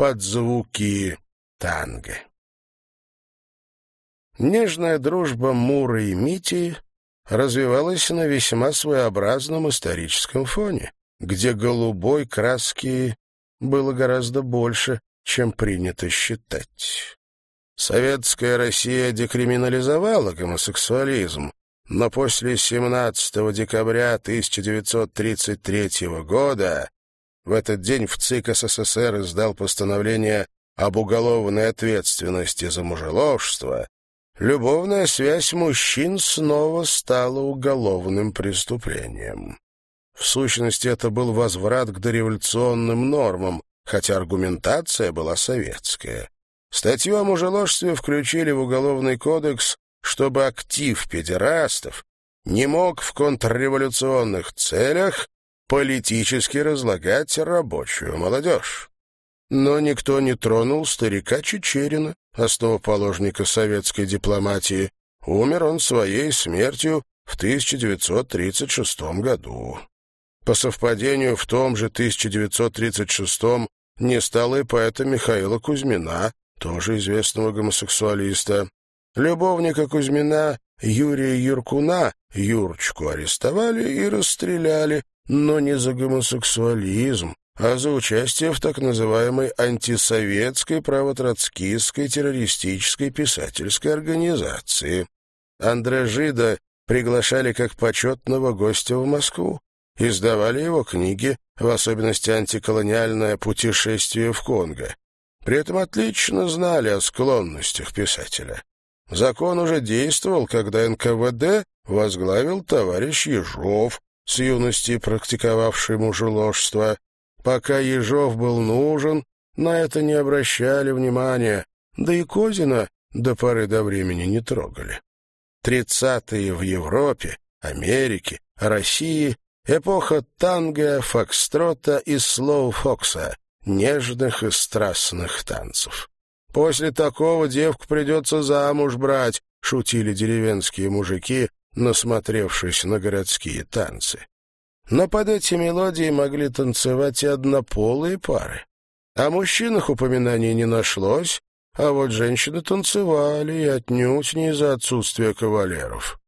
под звуки танго. Нежная дружба Мура и Мити развивалась на весьма своеобразном историческом фоне, где голубой краски было гораздо больше, чем принято считать. Советская Россия декриминализовала гомосексуализм, но после 17 декабря 1933 года в этот день в ЦИК СССР издал постановление об уголовной ответственности за мужеложство, любовная связь мужчин снова стала уголовным преступлением. В сущности, это был возврат к дореволюционным нормам, хотя аргументация была советская. Статью о мужеложстве включили в Уголовный кодекс, чтобы актив педерастов не мог в контрреволюционных целях политически разлагать рабочую молодежь. Но никто не тронул старика Чечерина, основоположника советской дипломатии. Умер он своей смертью в 1936 году. По совпадению, в том же 1936 не стало и поэта Михаила Кузьмина, тоже известного гомосексуалиста. Любовника Кузьмина Юрия Юркуна, Юрчку, арестовали и расстреляли, но не за гомосексуализм, а за участие в так называемой антисоветской правотроцкистской террористической писательской организации. Андре Жида приглашали как почетного гостя в Москву, издавали его книги, в особенности антиколониальное «Путешествие в Конго». При этом отлично знали о склонностях писателя. Закон уже действовал, когда НКВД возглавил товарищ Ежов, с юности практиковавший мужеложство. Пока Ежов был нужен, на это не обращали внимания, да и Козина до поры до времени не трогали. Тридцатые в Европе, Америке, России — эпоха танго, фокстрота и слоу-фокса, нежных и страстных танцев. После такого девку придется замуж брать, шутили деревенские мужики, насмотревшись на городские танцы. Но под эти мелодии могли танцевать и однополые пары. О мужчинах упоминаний не нашлось, а вот женщины танцевали и отнюдь не из-за отсутствия кавалеров.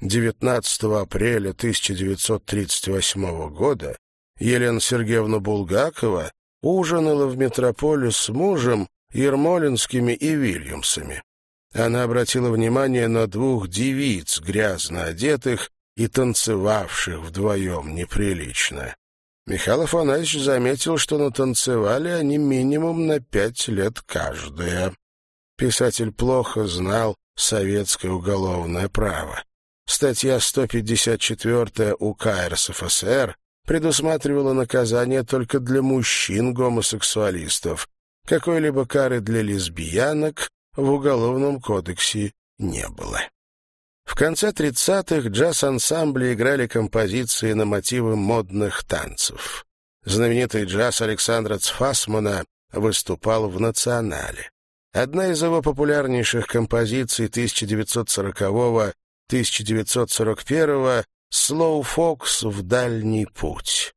19 апреля 1938 года Елена Сергеевна Булгакова ужинала в метрополе с мужем, Ермолинскими и Вильямсами. Она обратила внимание на двух девиц, грязно одетых и танцевавших вдвоем неприлично. Михаил Афанасьевич заметил, что натанцевали они минимум на пять лет каждая. Писатель плохо знал советское уголовное право. Статья 154 УК РСФСР предусматривала наказание только для мужчин-гомосексуалистов. Какой-либо кары для лесбиянок в Уголовном кодексе не было. В конце 30-х джаз-ансамбли играли композиции на мотивы модных танцев. Знаменитый джаз Александра Цфасмана выступал в «Национале». Одна из его популярнейших композиций 1940-1941 «Слоу Фокс в дальний путь».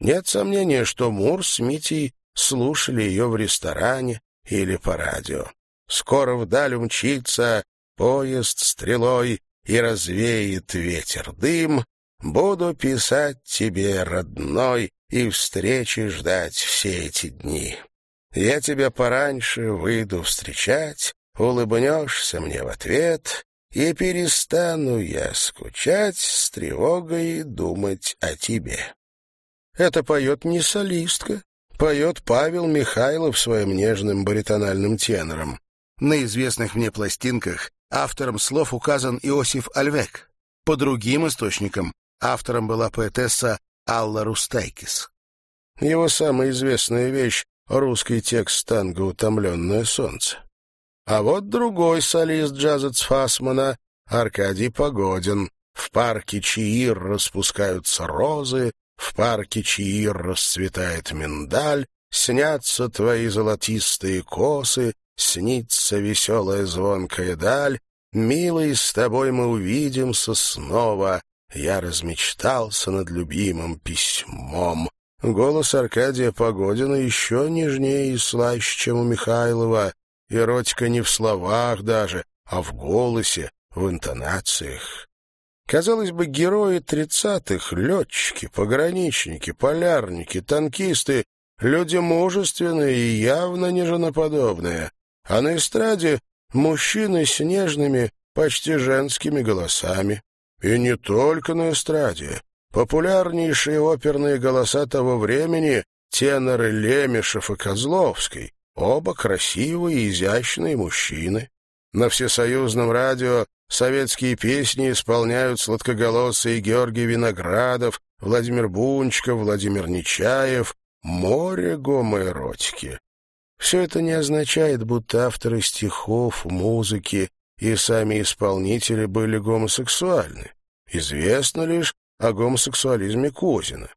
Нет сомнения, что Мур с Митей слушали ее в ресторане или по радио. Скоро вдаль умчится поезд стрелой и развеет ветер дым. Буду писать тебе, родной, и встречи ждать все эти дни. Я тебя пораньше выйду встречать, улыбнешься мне в ответ, и перестану я скучать с тревогой думать о тебе. Это поет не солистка, поет Павел Михайлов своим нежным баритональным тенором. На известных мне пластинках автором слов указан Иосиф Альвек. По другим источникам автором была поэтесса Алла Рустайкис. Его самая известная вещь — русский текст танго «Утомленное солнце». А вот другой солист джаза Цфасмана — Аркадий Погодин. В парке Чиир распускаются розы, в парке Чиир расцветает миндаль, снятся твои золотистые косы, снится веселая звонкая даль, милый, с тобой мы увидимся снова. Я размечтался над любимым письмом. Голос Аркадия Погодина еще нежнее и слаще, чем у Михайлова. Эротика не в словах даже, а в голосе, в интонациях. Казалось бы, герои тридцатых, летчики, пограничники, полярники, танкисты, люди мужественные и явно не женоподобные. А на эстраде мужчины с нежными, почти женскими голосами. И не только на эстраде. Популярнейшие оперные голоса того времени — теноры Лемешев и Козловский, оба красивые и изящные мужчины. На всесоюзном радио советские песни исполняют сладкоголосые Георгий Виноградов, Владимир Бунчков, Владимир Нечаев. Море гомоэротики. Все это не означает, будто авторы стихов, музыки и сами исполнители были гомосексуальны. Известно лишь о гомосексуализме Козина.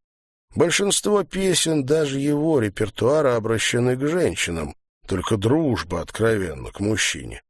Большинство песен даже его репертуара обращены к женщинам, только дружба откровенно к мужчине.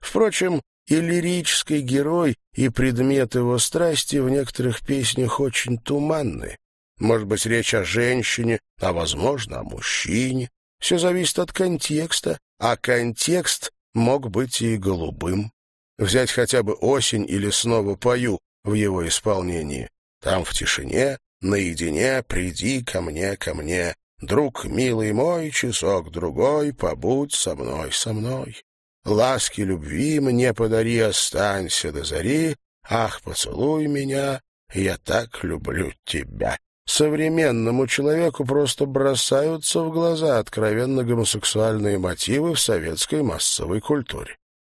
Впрочем, и лирический герой, и предмет его страсти в некоторых песнях очень туманны. Может быть, речь о женщине, а, возможно, о мужчине. Все зависит от контекста, а контекст мог быть и голубым. Взять хотя бы «Осень» или «Снова пою» в его исполнении. Там в тишине, наедине, приди ко мне, ко мне. Друг милый мой, часок-другой, побудь со мной, со мной. Ласки любви мне подари, останься до зари. Ах, поцелуй меня, я так люблю тебя. Современному человеку просто бросаются в глаза откровенно гомосексуальные мотивы в советской массовой культуре.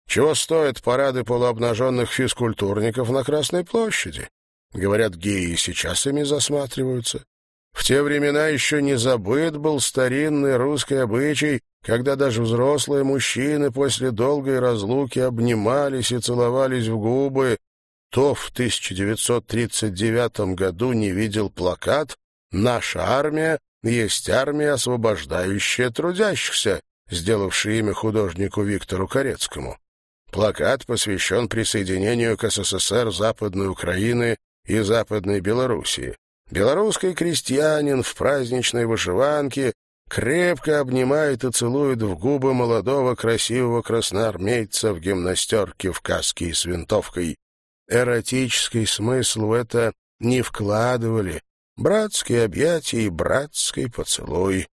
Чего стоят парады полуобнаженных физкультурников на Красной площади? Говорят, геи сейчас ими засматриваются. В те времена еще не забыт был старинный русский обычай когда даже взрослые мужчины после долгой разлуки обнимались и целовались в губы, то в 1939 году не видел плакат «Наша армия есть армия, освобождающая трудящихся», сделавший имя художнику Виктору Корецкому. Плакат посвящен присоединению к СССР Западной Украины и Западной Белоруссии. Белорусский крестьянин в праздничной вышиванке крепко обнимает и целует в губы молодого красивого красноармейца в гимнастерке в каске и с винтовкой. Эротический смысл в это не вкладывали. Братские объятия и братский поцелуй.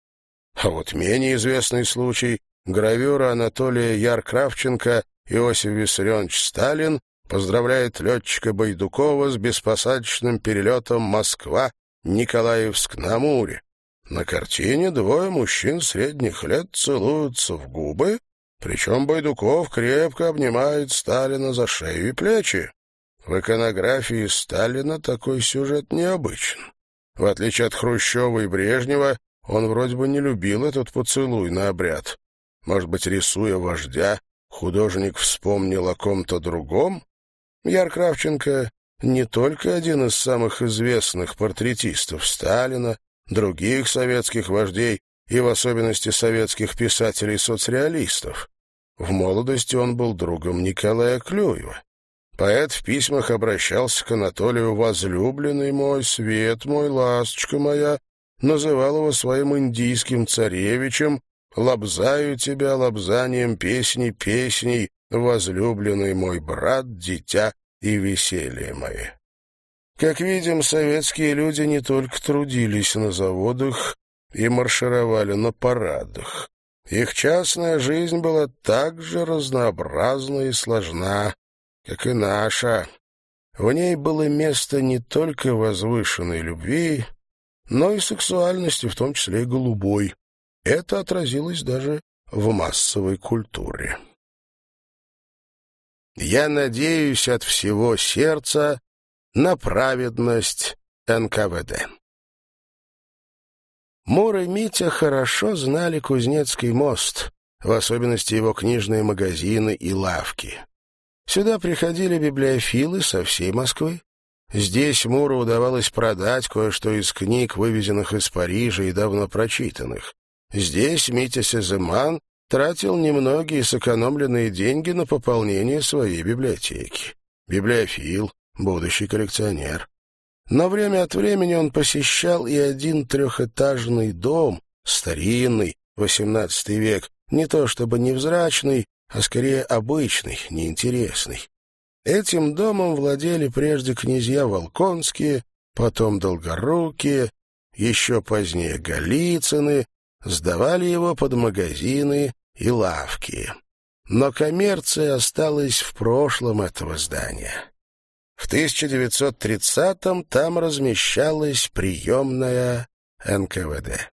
А вот менее известный случай — гравюра Анатолия Яркравченко Иосиф Виссарионович Сталин поздравляет летчика Байдукова с беспосадочным перелетом Москва-Николаевск-на-Амуре. На картине двое мужчин средних лет целуются в губы, причем Байдуков крепко обнимает Сталина за шею и плечи. В иконографии Сталина такой сюжет необычен. В отличие от Хрущева и Брежнева, он вроде бы не любил этот поцелуй на обряд. Может быть, рисуя вождя, художник вспомнил о ком-то другом? Яр Кравченко не только один из самых известных портретистов Сталина, других советских вождей и в особенности советских писателей-соцреалистов. В молодости он был другом Николая Клюева. Поэт в письмах обращался к Анатолию «возлюбленный мой, свет мой, ласточка моя», называл его своим индийским царевичем, «лобзаю тебя лобзанием песни песней, возлюбленный мой брат, дитя и веселье мое». Как видим, советские люди не только трудились на заводах и маршировали на парадах. Их частная жизнь была так же разнообразна и сложна, как и наша. В ней было место не только возвышенной любви, но и сексуальности, в том числе и голубой. Это отразилось даже в массовой культуре. Я надеюсь от всего сердца, на праведность НКВД. Мур и Митя хорошо знали Кузнецкий мост, в особенности его книжные магазины и лавки. Сюда приходили библиофилы со всей Москвы. Здесь Муру удавалось продать кое-что из книг, вывезенных из Парижа и давно прочитанных. Здесь Митя Сеземан тратил немногие сэкономленные деньги на пополнение своей библиотеки. Библиофил, будущий коллекционер. Но время от времени он посещал и один трехэтажный дом, старинный, XVIII век, не то чтобы невзрачный, а скорее обычный, неинтересный. Этим домом владели прежде князья Волконские, потом Долгорукие, еще позднее Голицыны, сдавали его под магазины и лавки. Но коммерция осталась в прошлом этого здания. В 1930-м там размещалась приемная НКВД.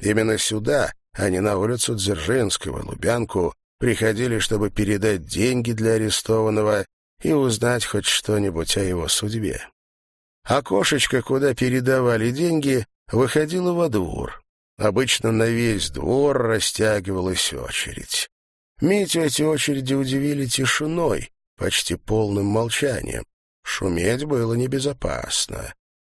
Именно сюда, а не на улицу Дзержинского, Лубянку, приходили, чтобы передать деньги для арестованного и узнать хоть что-нибудь о его судьбе. Окошечко, куда передавали деньги, выходило во двор. Обычно на весь двор растягивалась очередь. Митю эти очереди удивили тишиной, почти полным молчанием. Шуметь было небезопасно.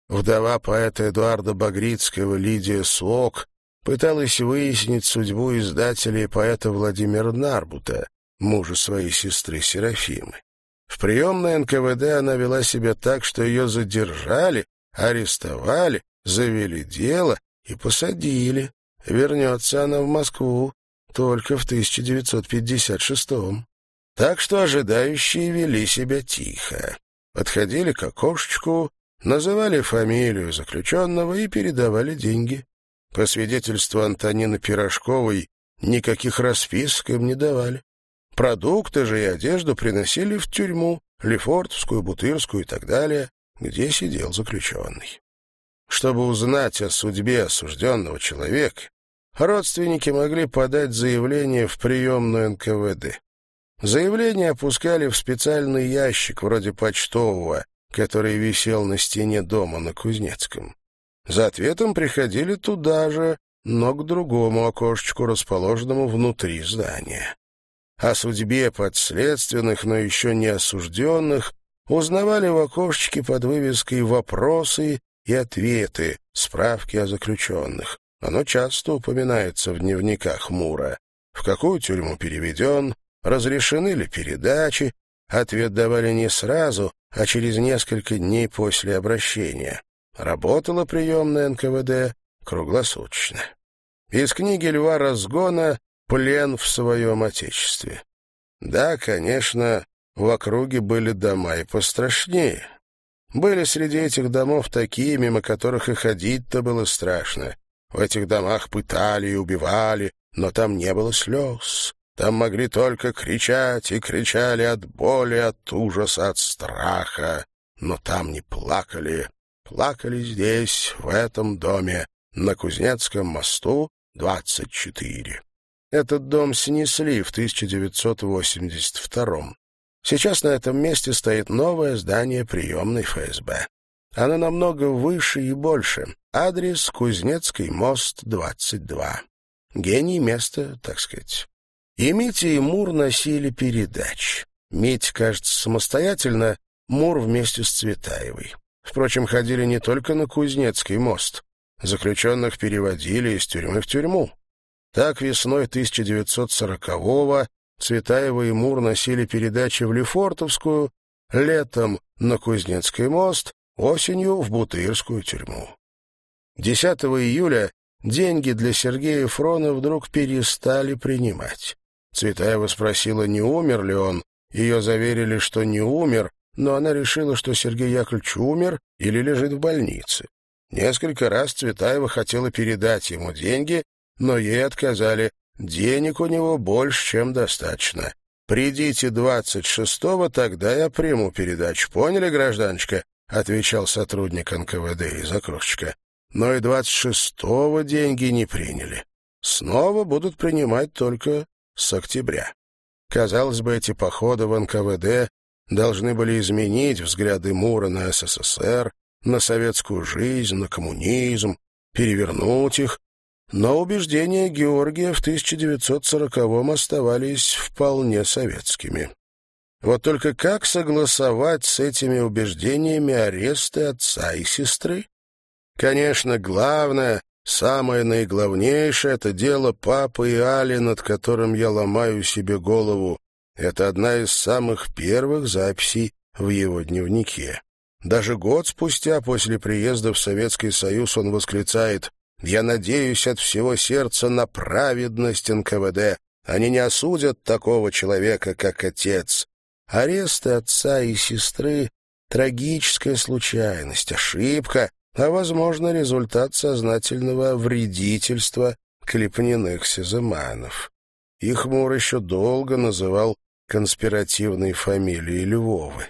Вдова поэта Эдуарда Багрицкого Лидия Слок пыталась выяснить судьбу издателя и поэта Владимира Нарбута, мужа своей сестры Серафимы. В приемной НКВД она вела себя так, что ее задержали, арестовали, завели дело и посадили. Вернется она в Москву только в 1956-м. Так что ожидающие вели себя тихо. Подходили к окошечку, называли фамилию заключенного и передавали деньги. По свидетельству Антонины Пирожковой, никаких расписок им не давали. Продукты же и одежду приносили в тюрьму, Лефортовскую, Бутырскую и так далее, где сидел заключенный. Чтобы узнать о судьбе осужденного человека, родственники могли подать заявление в приемную НКВД. Заявление опускали в специальный ящик, вроде почтового, который висел на стене дома на Кузнецком. За ответом приходили туда же, но к другому окошечку, расположенному внутри здания. О судьбе подследственных, но еще не осужденных, узнавали в окошечке под вывеской «Вопросы и ответы», справки о заключенных. Оно часто упоминается в дневниках Мура. В какую тюрьму переведен, разрешены ли передачи, ответ давали не сразу, а через несколько дней после обращения. Работала приемная НКВД круглосуточно. Из книги Льва Разгона «Плен в своем отечестве». Да, конечно, в округе были дома и пострашнее. Были среди этих домов такие, мимо которых и ходить-то было страшно. В этих домах пытали и убивали, но там не было слез. Там могли только кричать, и кричали от боли, от ужаса, от страха. Но там не плакали. Плакали здесь, в этом доме, на Кузнецком мосту, 24. Этот дом снесли в 1982 -м. Сейчас на этом месте стоит новое здание приемной ФСБ. Оно намного выше и больше. Адрес Кузнецкий мост, 22. Гений места, так сказать. И Митя и Мур носили передач. Мить, кажется, самостоятельно, Мур вместе с Цветаевой. Впрочем, ходили не только на Кузнецкий мост. Заключенных переводили из тюрьмы в тюрьму. Так весной 1940-го Цветаева и Мур носили передачи в Лефортовскую, летом на Кузнецкий мост, осенью в Бутырскую тюрьму. 10 июля деньги для Сергея Фрона вдруг перестали принимать. Цветаева спросила, не умер ли он. Ее заверили, что не умер, но она решила, что Сергей Яковлевич умер или лежит в больнице. Несколько раз Цветаева хотела передать ему деньги, но ей отказали. Денег у него больше, чем достаточно. «Придите двадцать шестого, тогда я приму передачу. Поняли, гражданочка?» — отвечал сотрудник НКВД из окружечка. Но и двадцать шестого деньги не приняли. Снова будут принимать только с октября. Казалось бы, эти походы в НКВД должны были изменить взгляды Мура на СССР, на советскую жизнь, на коммунизм, перевернуть их, но убеждения Георгия в 1940-м оставались вполне советскими. Вот только как согласовать с этими убеждениями аресты отца и сестры? Конечно, главное Самое наиглавнейшее — это дело папы и Али, над которым я ломаю себе голову. Это одна из самых первых записей в его дневнике. Даже год спустя после приезда в Советский Союз он восклицает «Я надеюсь от всего сердца на праведность НКВД. Они не осудят такого человека, как отец. Аресты отца и сестры — трагическая случайность, ошибка, а, возможно, результат сознательного вредительства клепниных сизыманов. Их Мур еще долго называл конспиративной фамилией Львовы.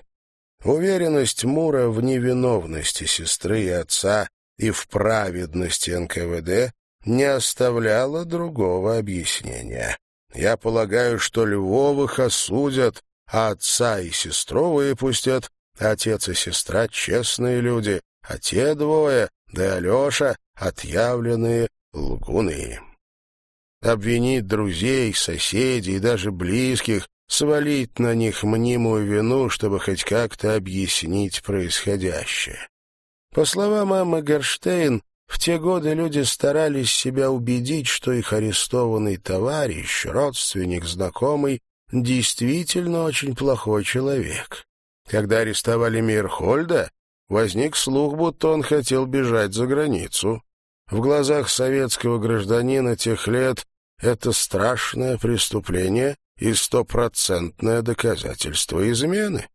Уверенность Мура в невиновности сестры и отца и в праведности НКВД не оставляла другого объяснения. Я полагаю, что Львовых осудят, а отца и сестру выпустят. Отец и сестра — честные люди, а те двое, да и Алеша — отъявленные лгуны. Обвинить друзей, соседей и даже близких, свалить на них мнимую вину, чтобы хоть как-то объяснить происходящее. По словам Эммы Герштейн, в те годы люди старались себя убедить, что их арестованный товарищ, родственник, знакомый, действительно очень плохой человек. Когда арестовали Мирхольда, возник слух, будто он хотел бежать за границу. В глазах советского гражданина тех лет это страшное преступление и стопроцентное доказательство измены.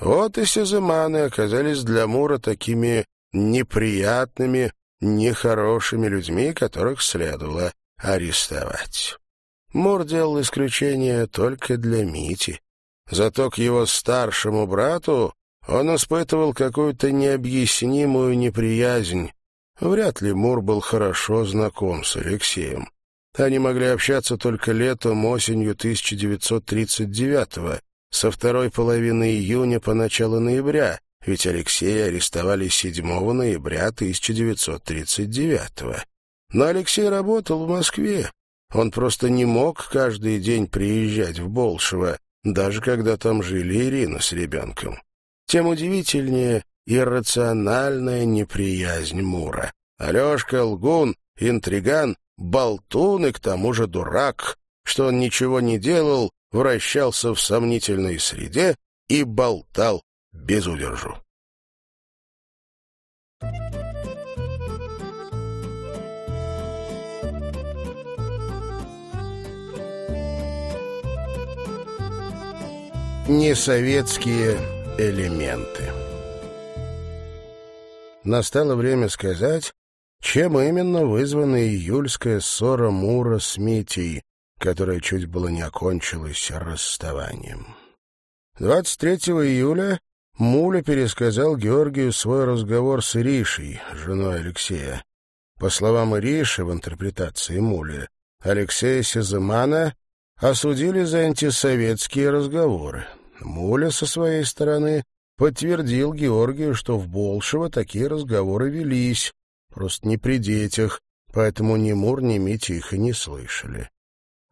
Вот и Сеземаны оказались для Мура такими неприятными, нехорошими людьми, которых следовало арестовать. Мур делал исключение только для Мити. Зато к его старшему брату он испытывал какую-то необъяснимую неприязнь. Вряд ли Мур был хорошо знаком с Алексеем. Они могли общаться только летом, осенью 1939-го, со второй половины июня по начало ноября, ведь Алексея арестовали 7 ноября 1939-го. Но Алексей работал в Москве. Он просто не мог каждый день приезжать в Болшево, даже когда там жили Ирина с ребенком тем удивительнее иррациональная неприязнь Мура. Алешка — лгун, интриган, болтун и к тому же дурак, что он ничего не делал, вращался в сомнительной среде и болтал без удержу. Несоветские элементы. Настало время сказать, чем именно вызвана июльская ссора Мура с Митей, которая чуть было не окончилась расставанием. 23 июля Муля пересказал Георгию свой разговор с Иришей, женой Алексея. По словам Ириши в интерпретации Мули, Алексея Сезымана осудили за антисоветские разговоры. Муля со своей стороны подтвердил Георгию, что в Болшево такие разговоры велись, просто не при детях, поэтому ни Мур, ни Митя их и не слышали.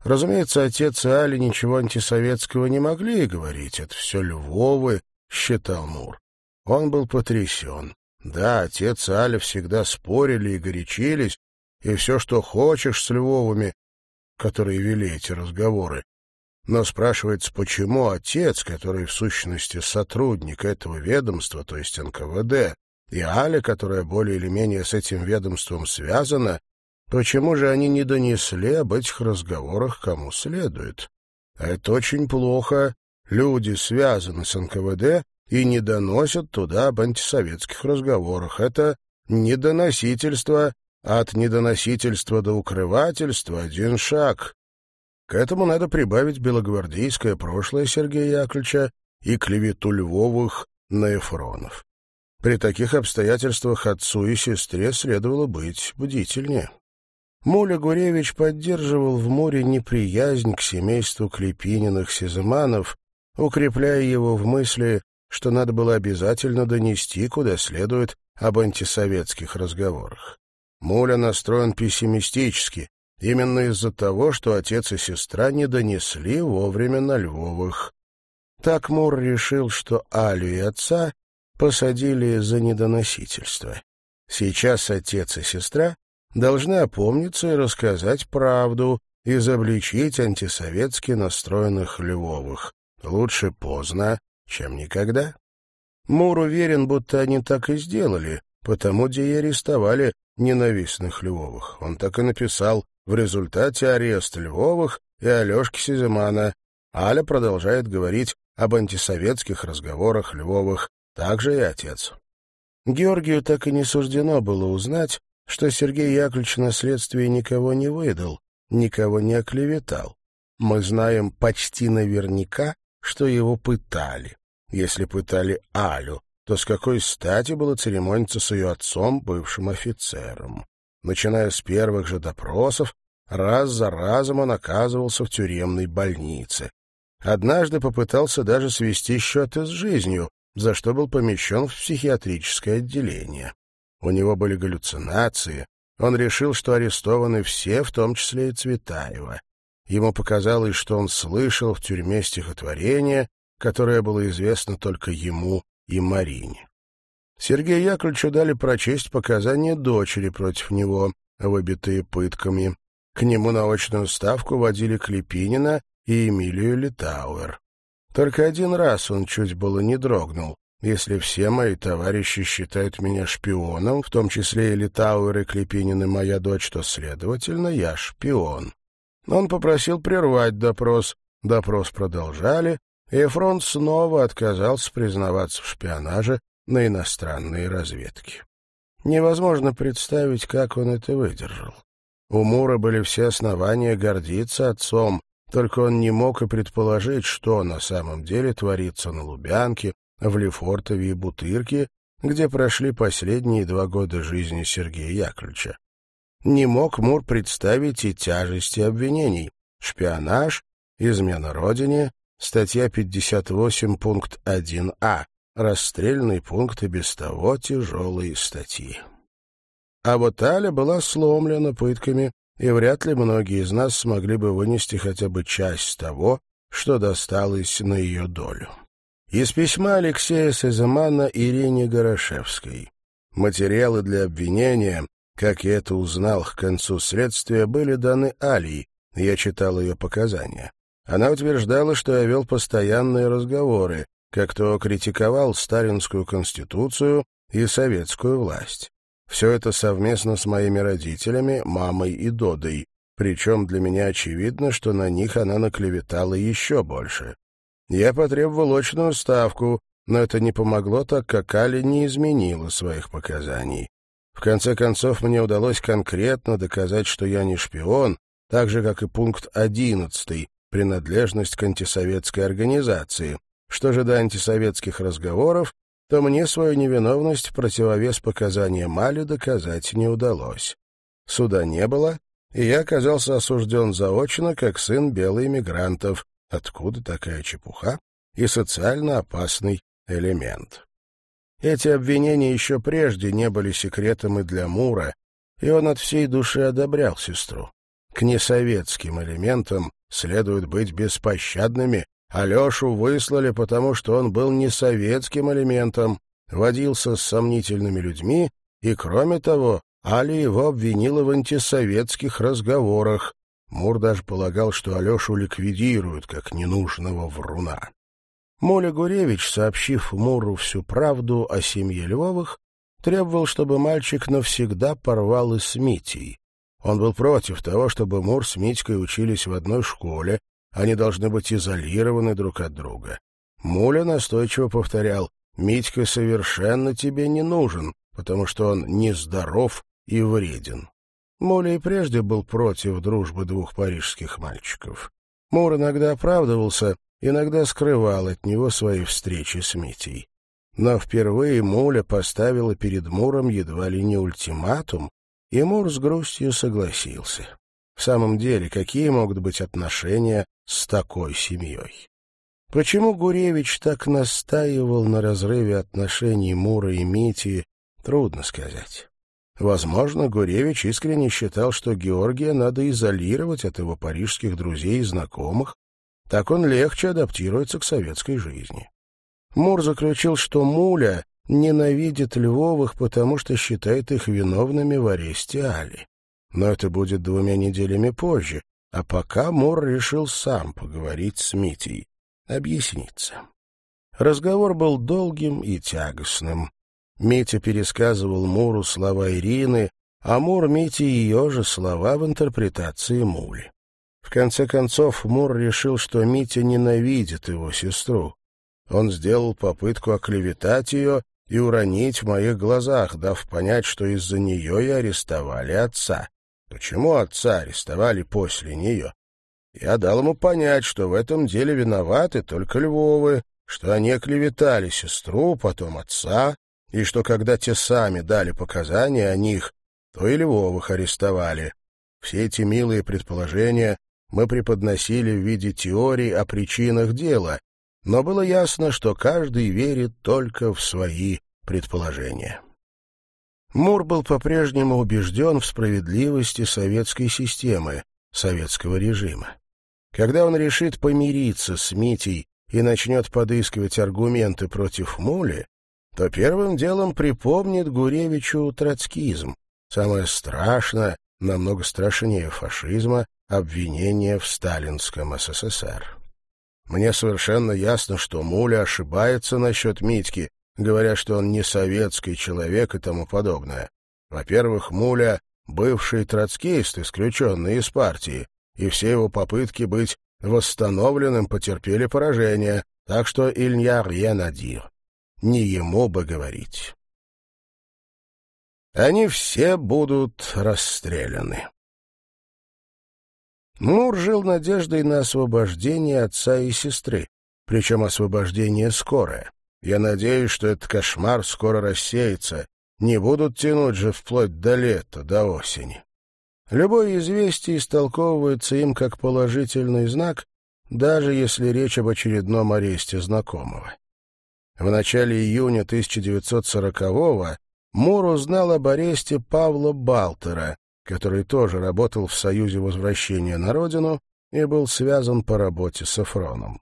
Разумеется, отец и Али ничего антисоветского не могли говорить, это все Львовы, считал Мур. Он был потрясен. Да, отец и Аля всегда спорили и горячились, и все, что хочешь с Львовыми, которые вели эти разговоры, но спрашивается, почему отец, который в сущности сотрудник этого ведомства, то есть НКВД, и Аля, которая более или менее с этим ведомством связана, почему же они не донесли об этих разговорах кому следует? А это очень плохо. Люди связаны с НКВД и не доносят туда об антисоветских разговорах. Это недоносительство, от недоносительства до укрывательства один шаг. К этому надо прибавить белогвардейское прошлое Сергея Яковлевича и клевету Львовых на Эфронов. При таких обстоятельствах отцу и сестре следовало быть бдительнее. Муля Гуревич поддерживал в море неприязнь к семейству Клепининых-Сизыманов, укрепляя его в мысли, что надо было обязательно донести, куда следует, об антисоветских разговорах. Муля настроен пессимистически, Именно из-за того, что отец и сестра не донесли вовремя на Львовых. Так Мур решил, что Алю и отца посадили за недоносительство. Сейчас отец и сестра должны опомниться и рассказать правду, изобличить антисоветски настроенных Львовых. Лучше поздно, чем никогда. Мур уверен, будто они так и сделали, потому где и арестовали ненавистных Львовых. Он так и написал «В результате ареста Львовых и Алешки Сиземана». Аля продолжает говорить об антисоветских разговорах Львовых, также и отец. Георгию так и не суждено было узнать, что Сергей Яковлевич на следствии никого не выдал, никого не оклеветал. Мы знаем почти наверняка, что его пытали. Если пытали Алю, то с какой стати было церемониться с ее отцом, бывшим офицером? Начиная с первых же допросов, раз за разом он оказывался в тюремной больнице. Однажды попытался даже свести счеты с жизнью, за что был помещен в психиатрическое отделение. У него были галлюцинации. Он решил, что арестованы все, в том числе и Цветаева. Ему показалось, что он слышал в тюрьме стихотворение, которое было известно только ему и Марине. Сергею Яковлевичу дали прочесть показания дочери против него, выбитые пытками. К нему на очную ставку водили Клепинина и Эмилию Литауэр. Только один раз он чуть было не дрогнул. Если все мои товарищи считают меня шпионом, в том числе и Литауэр и Клепинин и моя дочь, то, следовательно, я шпион. Он попросил прервать допрос. Допрос продолжали, и фронт снова отказался признаваться в шпионаже на иностранные разведки. Невозможно представить, как он это выдержал. У Мура были все основания гордиться отцом, только он не мог и предположить, что на самом деле творится на Лубянке, в Лефортове и Бутырке, где прошли последние два года жизни Сергея Яковлевича. Не мог Мур представить и тяжести обвинений. Шпионаж, измена родине, статья 58, пункт 1а, расстрельный пункт и без того тяжелые статьи. А вот Аля была сломлена пытками и вряд ли многие из нас смогли бы вынести хотя бы часть того, что досталось на ее долю. Из письма Алексея Сеземана Ирине Горошевской. Материалы для обвинения, как я это узнал к концу следствия, были даны Алии, я читал ее показания. Она утверждала, что я вел постоянные разговоры, как то критиковал сталинскую конституцию и советскую власть. Все это совместно с моими родителями, мамой и Додой, причем для меня очевидно, что на них она наклеветала еще больше. Я потребовал очную ставку, но это не помогло, так как Али не изменила своих показаний. В конце концов, мне удалось конкретно доказать, что я не шпион, так же, как и пункт 11 принадлежность к антисоветской организации. Что же до антисоветских разговоров, то мне свою невиновность в противовес показаниям Мали доказать не удалось. Суда не было, и я оказался осужден заочно, как сын белых мигрантов. Откуда такая чепуха? И социально опасный элемент. Эти обвинения еще прежде не были секретом и для Мура, и он от всей души одобрял сестру. К несоветским элементам следует быть беспощадными, Алешу выслали, потому что он был не советским элементом, водился с сомнительными людьми, и, кроме того, Али его обвинила в антисоветских разговорах. Мур даже полагал, что Алешу ликвидируют как ненужного вруна. Моля Гуревич, сообщив Муру всю правду о семье Львовых, требовал, чтобы мальчик навсегда порвал и с Митей. Он был против того, чтобы Мур с Митькой учились в одной школе, они должны быть изолированы друг от друга. Муля настойчиво повторял, «Митька совершенно тебе не нужен, потому что он нездоров и вреден». Муля и прежде был против дружбы двух парижских мальчиков. Мур иногда оправдывался, иногда скрывал от него свои встречи с Митей. Но впервые Муля поставила перед Муром едва ли не ультиматум, и Мур с грустью согласился. В самом деле, какие могут быть отношения с такой семьей. Почему Гуревич так настаивал на разрыве отношений Мура и Мити, трудно сказать. Возможно, Гуревич искренне считал, что Георгия надо изолировать от его парижских друзей и знакомых, так он легче адаптируется к советской жизни. Мур заключил, что Муля ненавидит Львовых, потому что считает их виновными в аресте Али. Но это будет двумя неделями позже, а пока Мор решил сам поговорить с Митей, объясниться. Разговор был долгим и тягостным. Митя пересказывал Муру слова Ирины, а Мур Мите ее же слова в интерпретации Мули. В конце концов, Мур решил, что Митя ненавидит его сестру. Он сделал попытку оклеветать ее и уронить в моих глазах, дав понять, что из-за нее и арестовали отца. Почему отца арестовали после нее? Я дал ему понять, что в этом деле виноваты только Львовы, что они оклеветали сестру, потом отца, и что когда те сами дали показания о них, то и Львовых арестовали. Все эти милые предположения мы преподносили в виде теорий о причинах дела, но было ясно, что каждый верит только в свои предположения. Мур был по-прежнему убежден в справедливости советской системы, советского режима. Когда он решит помириться с Митей и начнет подыскивать аргументы против Мули, то первым делом припомнит Гуревичу троцкизм, самое страшное, намного страшнее фашизма, обвинение в сталинском СССР. Мне совершенно ясно, что Муля ошибается насчет Митьки, говоря, что он не советский человек и тому подобное. Во-первых, Муля — бывший троцкист, исключенный из партии, и все его попытки быть восстановленным потерпели поражение, так что Илья Рьянадир. Не ему бы говорить. Они все будут расстреляны. Мур жил надеждой на освобождение отца и сестры, причем освобождение скорое. Я надеюсь, что этот кошмар скоро рассеется. Не будут тянуть же вплоть до лета, до осени. Любое известие истолковывается им как положительный знак, даже если речь об очередном аресте знакомого. В начале июня 1940-го Мур узнал об аресте Павла Балтера, который тоже работал в Союзе возвращения на родину и был связан по работе с Эфроном.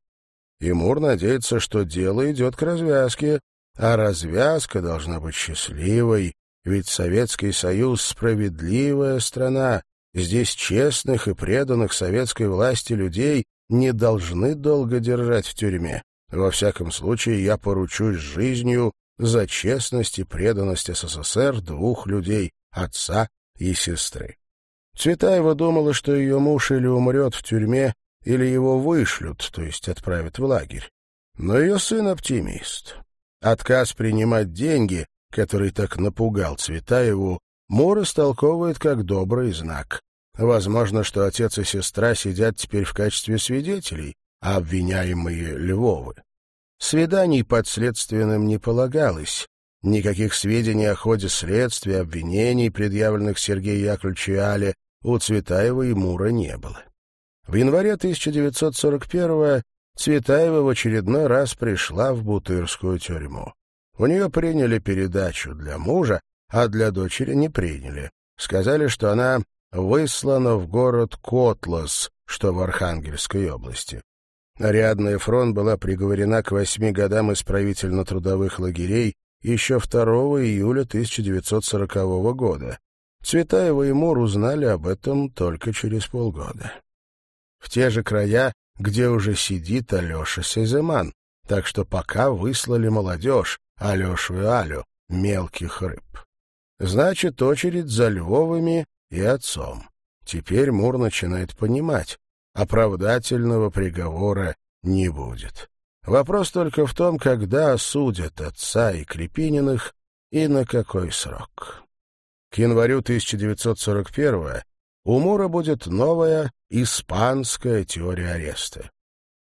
И Мур надеется, что дело идет к развязке, а развязка должна быть счастливой, ведь Советский Союз — справедливая страна, здесь честных и преданных советской власти людей не должны долго держать в тюрьме. Во всяком случае, я поручусь жизнью за честность и преданность СССР двух людей — отца и сестры. Цветаева думала, что ее муж или умрет в тюрьме, или его вышлют, то есть отправят в лагерь. Но ее сын оптимист. Отказ принимать деньги, который так напугал Цветаеву, Мур истолковывает как добрый знак. Возможно, что отец и сестра сидят теперь в качестве свидетелей, а обвиняемые Львовы. Свиданий подследственным не полагалось, Никаких сведений о ходе следствия, обвинений, предъявленных Сергею Яковлевичу Але, у Цветаева и Мура не было. В январе 1941-го Цветаева в очередной раз пришла в Бутырскую тюрьму. У нее приняли передачу для мужа, а для дочери не приняли. Сказали, что она выслана в город Котлас, что в Архангельской области. Ариадна Фрон была приговорена к восьми годам исправительно-трудовых лагерей еще 2 июля 1940 года. Цветаева и Мур узнали об этом только через полгода. В те же края, где уже сидит Алеша Сеземан, так что пока выслали молодежь, Алешу и Алю, мелких рыб. Значит, очередь за Львовыми и отцом. Теперь Мур начинает понимать, оправдательного приговора не будет. Вопрос только в том, когда осудят отца и Крепининых и на какой срок. К январю 1941 у Мура будет новая испанская теория ареста.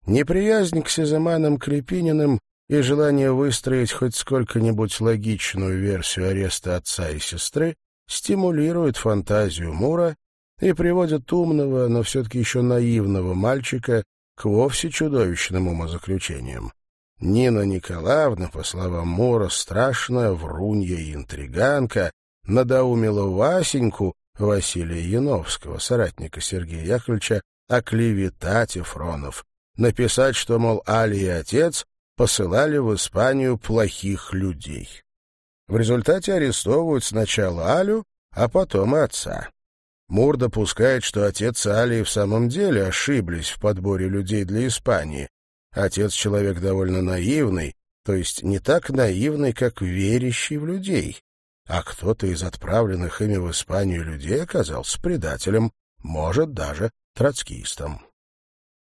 Неприязнь к Сеземанам Крепининым и желание выстроить хоть сколько-нибудь логичную версию ареста отца и сестры стимулирует фантазию Мура и приводит умного, но все-таки еще наивного мальчика к вовсе чудовищным умозаключениям. Нина Николаевна, по словам Мора, страшная врунья и интриганка, надоумила Васеньку, Василия Яновского, соратника Сергея Яковлевича, оклеветать Ефронов, написать, что, мол, Али и отец посылали в Испанию плохих людей. В результате арестовывают сначала Алю, а потом и отца. Мур допускает, что отец и Али в самом деле ошиблись в подборе людей для Испании. Отец человек довольно наивный, то есть не так наивный, как верящий в людей. А кто-то из отправленных ими в Испанию людей оказался предателем, может, даже троцкистом.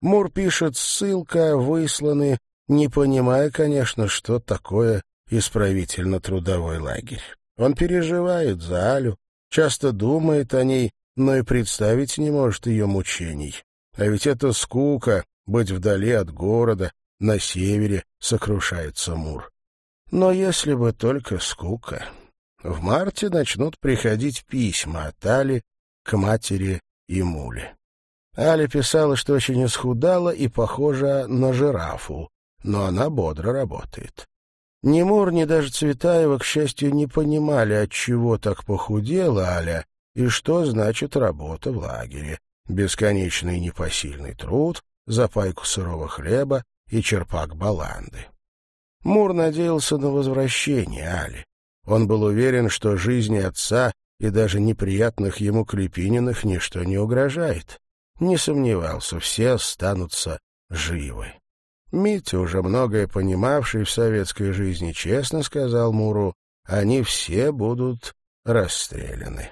Мур пишет «ссылка», «высланы», не понимая, конечно, что такое исправительно-трудовой лагерь. Он переживает за Алю, часто думает о ней, но и представить не может ее мучений. А ведь это скука — быть вдали от города, на севере, сокрушается Мур. Но если бы только скука. В марте начнут приходить письма от Али к матери и Муле. Аля писала, что очень исхудала и похожа на жирафу, но она бодро работает. Ни Мур, ни даже Цветаева, к счастью, не понимали, от чего так похудела Аля и что значит работа в лагере. Бесконечный непосильный труд, запайку сырого хлеба и черпак баланды. Мур надеялся на возвращение Али. Он был уверен, что жизни отца и даже неприятных ему Клепининых ничто не угрожает. Не сомневался, все останутся живы. Митя, уже многое понимавший в советской жизни, честно сказал Муру, они все будут расстреляны.